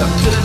Look